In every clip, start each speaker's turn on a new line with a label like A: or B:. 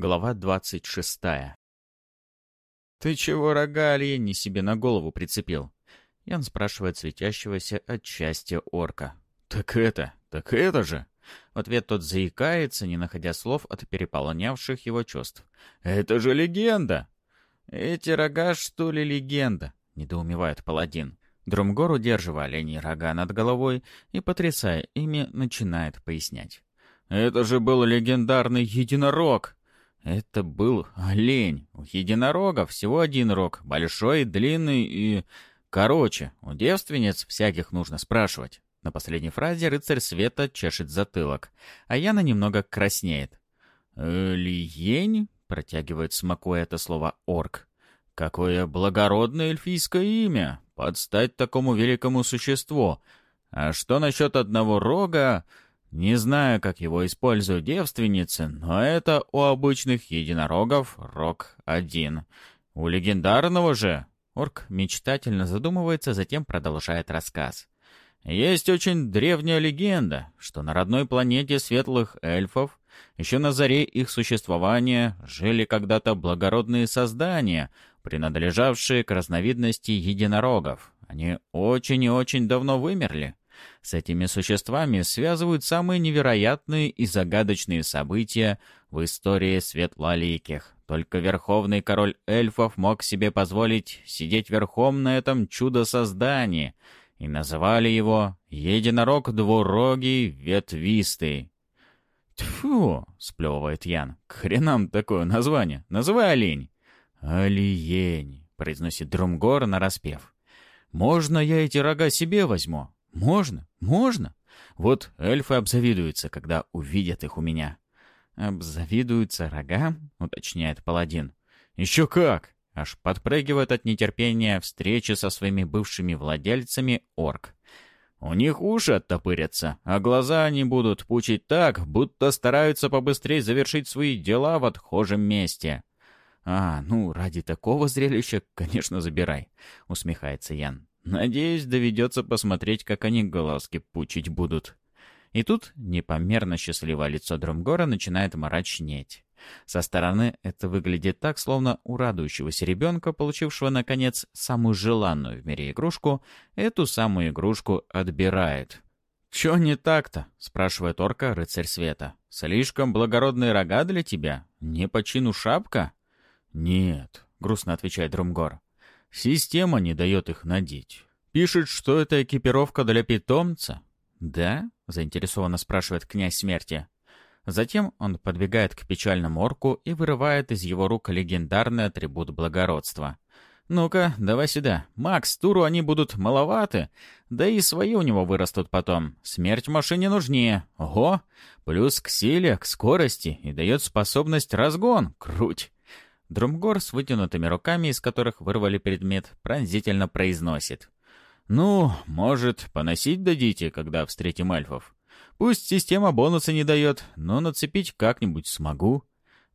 A: Глава двадцать шестая. «Ты чего рога оленьи себе на голову прицепил?» Ян спрашивает светящегося от счастья орка. «Так это, так это же!» В ответ тот заикается, не находя слов от переполнявших его чувств. «Это же легенда!» «Эти рога, что ли, легенда?» — недоумевает паладин. Друмгор, удерживая оленей рога над головой и, потрясая ими, начинает пояснять. «Это же был легендарный единорог!» Это был олень. У единорога всего один рог, большой, длинный и... Короче, у девственниц всяких нужно спрашивать. На последней фразе рыцарь света чешет затылок, а Яна немного краснеет. «Лиень?» — протягивает смакуя это слово орк. «Какое благородное эльфийское имя! Подстать такому великому существу! А что насчет одного рога? Не знаю, как его используют девственницы, но это у обычных единорогов рог один. У легендарного же...» Орк мечтательно задумывается, затем продолжает рассказ. Есть очень древняя легенда, что на родной планете светлых эльфов, еще на заре их существования, жили когда-то благородные создания, принадлежавшие к разновидности единорогов. Они очень и очень давно вымерли. С этими существами связывают самые невероятные и загадочные события в истории светлоликих. Только верховный король эльфов мог себе позволить сидеть верхом на этом чудо-создании — и называли его «Единорог двурогий ветвистый». «Тьфу!» — сплевывает Ян. «К хренам такое название! Называй олень!» «Олиень!» — произносит Друмгор нараспев. «Можно я эти рога себе возьму? Можно? Можно? Вот эльфы обзавидуются, когда увидят их у меня». «Обзавидуются рогам?» — уточняет паладин. «Еще как! Аж подпрыгивает от нетерпения встречи со своими бывшими владельцами орк. У них уши оттопырятся, а глаза они будут пучить так, будто стараются побыстрее завершить свои дела в отхожем месте. «А, ну, ради такого зрелища, конечно, забирай», — усмехается Ян. «Надеюсь, доведется посмотреть, как они глазки пучить будут». И тут непомерно счастливое лицо Дромгора начинает мрачнеть. Со стороны это выглядит так, словно у радующегося ребенка, получившего, наконец, самую желанную в мире игрушку, эту самую игрушку отбирает. «Чё не так-то?» — спрашивает орка рыцарь света. «Слишком благородные рога для тебя? Не по чину шапка?» «Нет», — грустно отвечает Друмгор. «Система не дает их надеть. Пишет, что это экипировка для питомца». «Да?» — заинтересованно спрашивает князь смерти. Затем он подбегает к печальному орку и вырывает из его рук легендарный атрибут благородства. «Ну-ка, давай сюда. Макс, туру они будут маловаты. Да и свои у него вырастут потом. Смерть машине нужнее. Ого! Плюс к силе, к скорости и дает способность разгон. Круть!» Друмгор с вытянутыми руками, из которых вырвали предмет, пронзительно произносит. «Ну, может, поносить дадите, когда встретим эльфов?» Пусть система бонуса не дает, но нацепить как-нибудь смогу.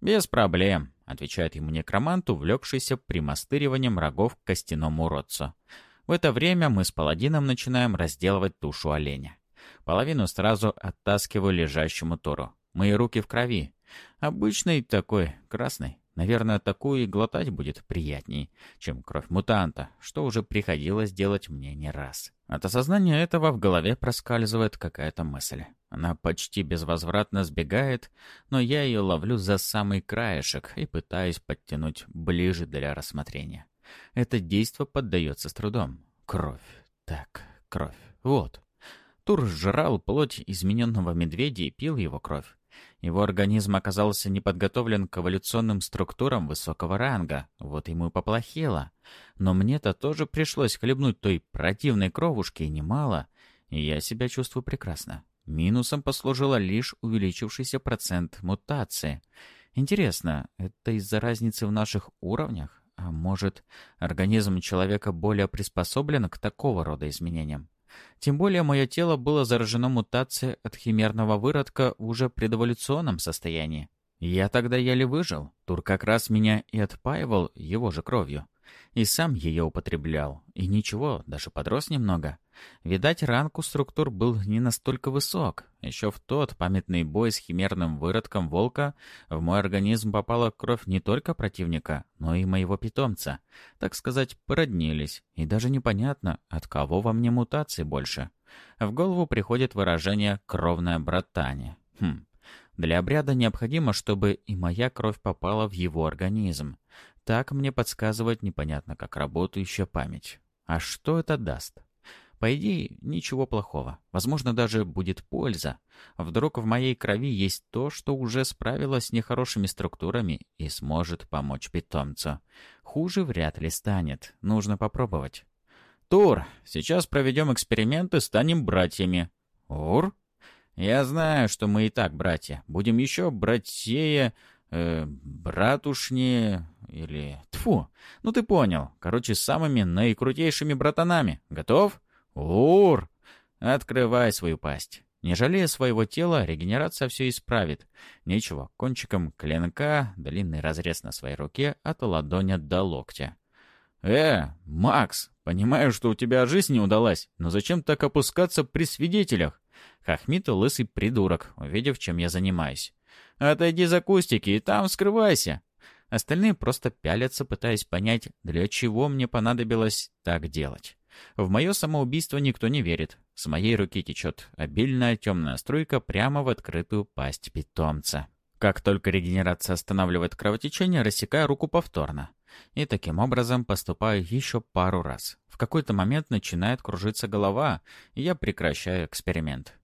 A: Без проблем, отвечает ему некромант, увлекшийся примастыриванием рогов к костяному уродцу. В это время мы с паладином начинаем разделывать тушу оленя. Половину сразу оттаскиваю лежащему Тору. Мои руки в крови. Обычный такой, красный. Наверное, такую и глотать будет приятней, чем кровь мутанта, что уже приходилось делать мне не раз. От осознания этого в голове проскальзывает какая-то мысль. Она почти безвозвратно сбегает, но я ее ловлю за самый краешек и пытаюсь подтянуть ближе для рассмотрения. Это действо поддается с трудом. Кровь. Так, кровь. Вот. Тур жрал плоть измененного медведя и пил его кровь. Его организм оказался не подготовлен к эволюционным структурам высокого ранга, вот ему и поплохело. Но мне-то тоже пришлось хлебнуть той противной кровушки немало, и я себя чувствую прекрасно. Минусом послужило лишь увеличившийся процент мутации. Интересно, это из-за разницы в наших уровнях? А может, организм человека более приспособлен к такого рода изменениям? Тем более мое тело было заражено мутацией от химерного выродка в уже предэволюционном состоянии. Я тогда еле выжил. Тур как раз меня и отпаивал его же кровью. И сам ее употреблял. И ничего, даже подрос немного. Видать, ранг у структур был не настолько высок. Еще в тот памятный бой с химерным выродком волка в мой организм попала кровь не только противника, но и моего питомца. Так сказать, породнились. И даже непонятно, от кого во мне мутации больше. В голову приходит выражение «кровное братание». Хм. Для обряда необходимо, чтобы и моя кровь попала в его организм. Так мне подсказывает непонятно как работающая память. А что это даст? По идее, ничего плохого. Возможно, даже будет польза. Вдруг в моей крови есть то, что уже справилось с нехорошими структурами и сможет помочь питомцу. Хуже вряд ли станет. Нужно попробовать. «Тур, сейчас проведем эксперимент и станем братьями». «Ур?» «Я знаю, что мы и так братья. Будем еще братья... Э, братушнее... Или... Тфу. Ну ты понял. Короче, самыми наикрутейшими братанами. Готов?» «Ур!» «Открывай свою пасть». Не жалея своего тела, регенерация все исправит. Нечего, кончиком клинка, длинный разрез на своей руке от ладони до локтя. «Э, Макс, понимаю, что у тебя жизнь не удалась, но зачем так опускаться при свидетелях?» Хохмит лысый придурок, увидев, чем я занимаюсь. «Отойди за кустики и там скрывайся!» Остальные просто пялятся, пытаясь понять, для чего мне понадобилось так делать. В мое самоубийство никто не верит. С моей руки течет обильная темная струйка прямо в открытую пасть питомца. Как только регенерация останавливает кровотечение, рассекаю руку повторно. И таким образом поступаю еще пару раз. В какой-то момент начинает кружиться голова, и я прекращаю эксперимент.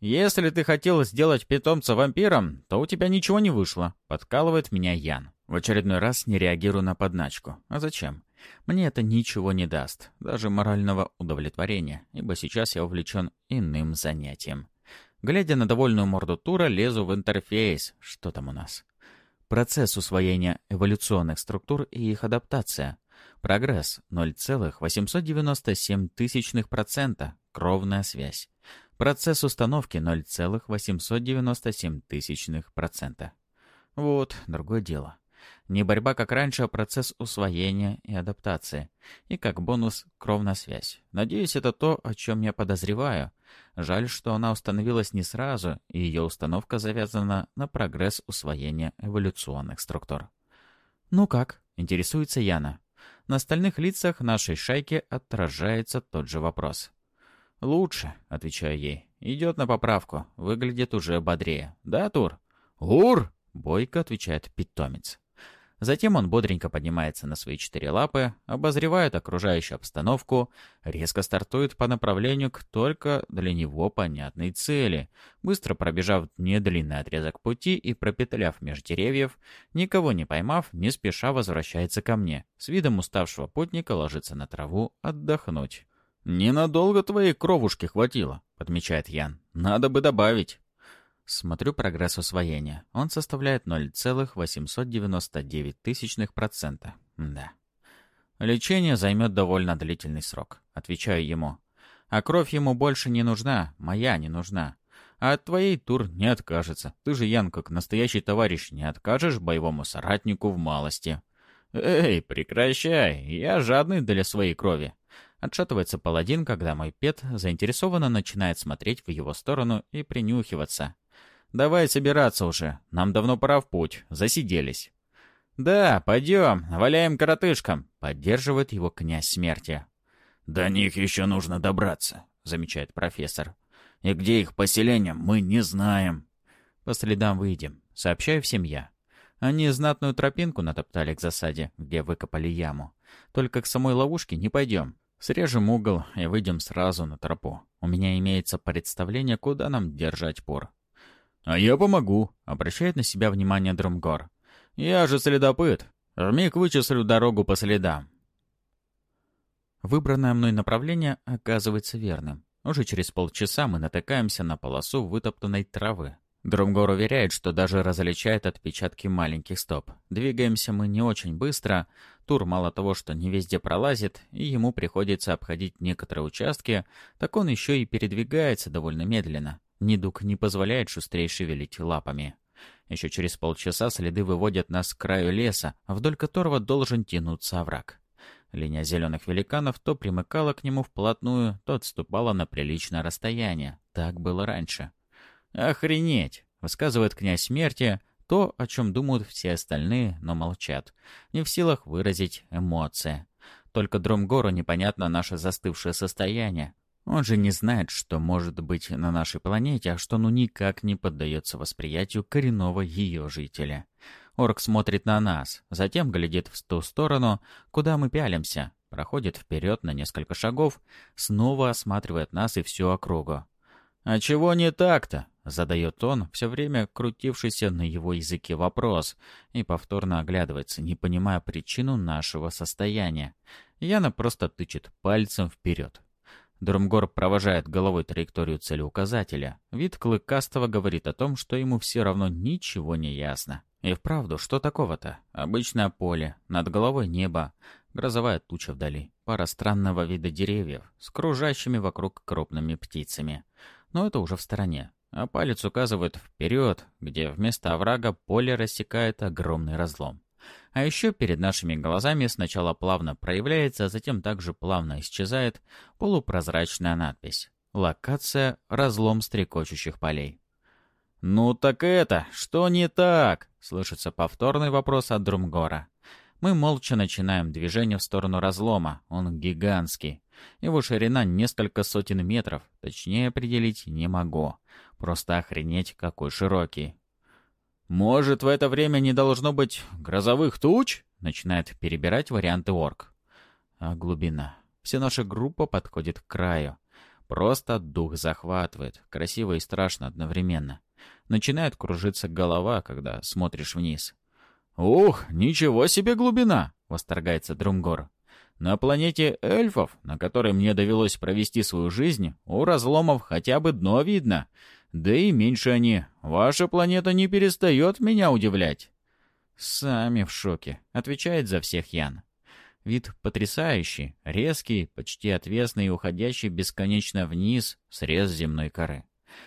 A: «Если ты хотел сделать питомца вампиром, то у тебя ничего не вышло», — подкалывает меня Ян. В очередной раз не реагирую на подначку. А зачем? Мне это ничего не даст, даже морального удовлетворения, ибо сейчас я увлечен иным занятием. Глядя на довольную морду Тура, лезу в интерфейс. Что там у нас? Процесс усвоения эволюционных структур и их адаптация. Прогресс 0,897%. Кровная связь. Процесс установки 0,897%. Вот, другое дело. Не борьба, как раньше, а процесс усвоения и адаптации. И как бонус — кровная связь. Надеюсь, это то, о чем я подозреваю. Жаль, что она установилась не сразу, и ее установка завязана на прогресс усвоения эволюционных структур. «Ну как?» — интересуется Яна. На остальных лицах нашей шайки отражается тот же вопрос. «Лучше», — отвечаю ей. «Идет на поправку. Выглядит уже бодрее. Да, Тур?» «Ур!» — бойко отвечает питомец. Затем он бодренько поднимается на свои четыре лапы, обозревает окружающую обстановку, резко стартует по направлению к только для него понятной цели, быстро пробежав недлинный отрезок пути и пропетляв меж деревьев, никого не поймав, не спеша возвращается ко мне, с видом уставшего путника ложится на траву отдохнуть. «Ненадолго твоей кровушки хватило», — подмечает Ян. «Надо бы добавить». Смотрю прогресс усвоения. Он составляет 0,899%. Да. Лечение займет довольно длительный срок. Отвечаю ему. А кровь ему больше не нужна, моя не нужна. А от твоей тур не откажется. Ты же, Ян, как настоящий товарищ, не откажешь боевому соратнику в малости. Эй, прекращай, я жадный для своей крови. Отшатывается паладин, когда мой пет заинтересованно начинает смотреть в его сторону и принюхиваться. Давай собираться уже. Нам давно пора в путь. Засиделись. Да, пойдем, валяем коротышкам. Поддерживает его князь смерти. До них еще нужно добраться, замечает профессор. И где их поселение, мы не знаем. По следам выйдем, сообщаю всем я. Они знатную тропинку натоптали к засаде, где выкопали яму. Только к самой ловушке не пойдем. Срежем угол и выйдем сразу на тропу. У меня имеется представление, куда нам держать пор. «А я помогу», — обращает на себя внимание Друмгор. «Я же следопыт. Вмиг вычислю дорогу по следам». Выбранное мной направление оказывается верным. Уже через полчаса мы натыкаемся на полосу вытоптанной травы. Друмгор уверяет, что даже различает отпечатки маленьких стоп. Двигаемся мы не очень быстро. Тур мало того, что не везде пролазит, и ему приходится обходить некоторые участки, так он еще и передвигается довольно медленно. Недуг не позволяет шустрее шевелить лапами. Еще через полчаса следы выводят нас к краю леса, вдоль которого должен тянуться овраг. Линия зеленых великанов то примыкала к нему вплотную, то отступала на приличное расстояние. Так было раньше. «Охренеть!» — высказывает князь смерти, то, о чем думают все остальные, но молчат. Не в силах выразить эмоции. Только Дромгору непонятно наше застывшее состояние. Он же не знает, что может быть на нашей планете, а что ну никак не поддается восприятию коренного ее жителя. Орк смотрит на нас, затем глядит в ту сторону, куда мы пялимся, проходит вперед на несколько шагов, снова осматривает нас и всю округу. «А чего не так-то?» — задает он, все время крутившийся на его языке вопрос, и повторно оглядывается, не понимая причину нашего состояния. Яна просто тычет пальцем вперед. Друмгор провожает головой траекторию целеуказателя. Вид Клыкастого говорит о том, что ему все равно ничего не ясно. И вправду, что такого-то? Обычное поле, над головой небо, грозовая туча вдали, пара странного вида деревьев с кружащими вокруг крупными птицами. Но это уже в стороне. А палец указывает вперед, где вместо оврага поле рассекает огромный разлом. А еще перед нашими глазами сначала плавно проявляется, а затем также плавно исчезает полупрозрачная надпись. Локация «Разлом стрекочущих полей». «Ну так это, что не так?» — слышится повторный вопрос от Друмгора. Мы молча начинаем движение в сторону разлома. Он гигантский. Его ширина несколько сотен метров. Точнее определить не могу. Просто охренеть, какой широкий. «Может, в это время не должно быть грозовых туч?» Начинает перебирать варианты орк. А глубина. Вся наша группа подходит к краю. Просто дух захватывает. Красиво и страшно одновременно. Начинает кружиться голова, когда смотришь вниз. «Ух, ничего себе глубина!» — восторгается Друмгор. «На планете эльфов, на которой мне довелось провести свою жизнь, у разломов хотя бы дно видно. Да и меньше они. Ваша планета не перестает меня удивлять». «Сами в шоке», — отвечает за всех Ян. Вид потрясающий, резкий, почти отвесный и уходящий бесконечно вниз срез земной коры.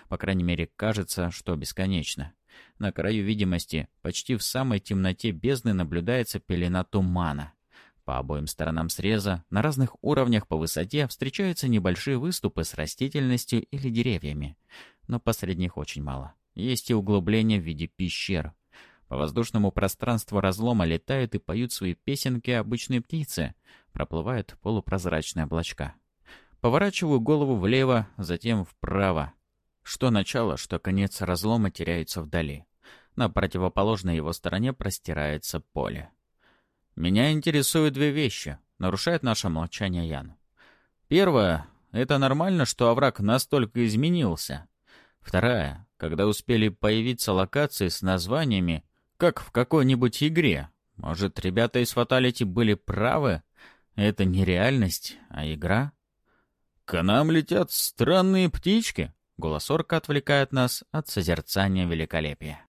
A: По крайней мере, кажется, что бесконечно. На краю видимости, почти в самой темноте бездны наблюдается пелена тумана. По обоим сторонам среза, на разных уровнях по высоте, встречаются небольшие выступы с растительностью или деревьями. Но посредних очень мало. Есть и углубления в виде пещер. По воздушному пространству разлома летают и поют свои песенки обычные птицы. Проплывают полупрозрачные облачка. Поворачиваю голову влево, затем вправо. Что начало, что конец разлома теряются вдали. На противоположной его стороне простирается поле. Меня интересуют две вещи. Нарушает наше молчание Ян. Первое. Это нормально, что овраг настолько изменился. Вторая. Когда успели появиться локации с названиями, как в какой-нибудь игре. Может, ребята из Фаталити были правы? Это не реальность, а игра? «К нам летят странные птички», Голос орка отвлекает нас от созерцания великолепия.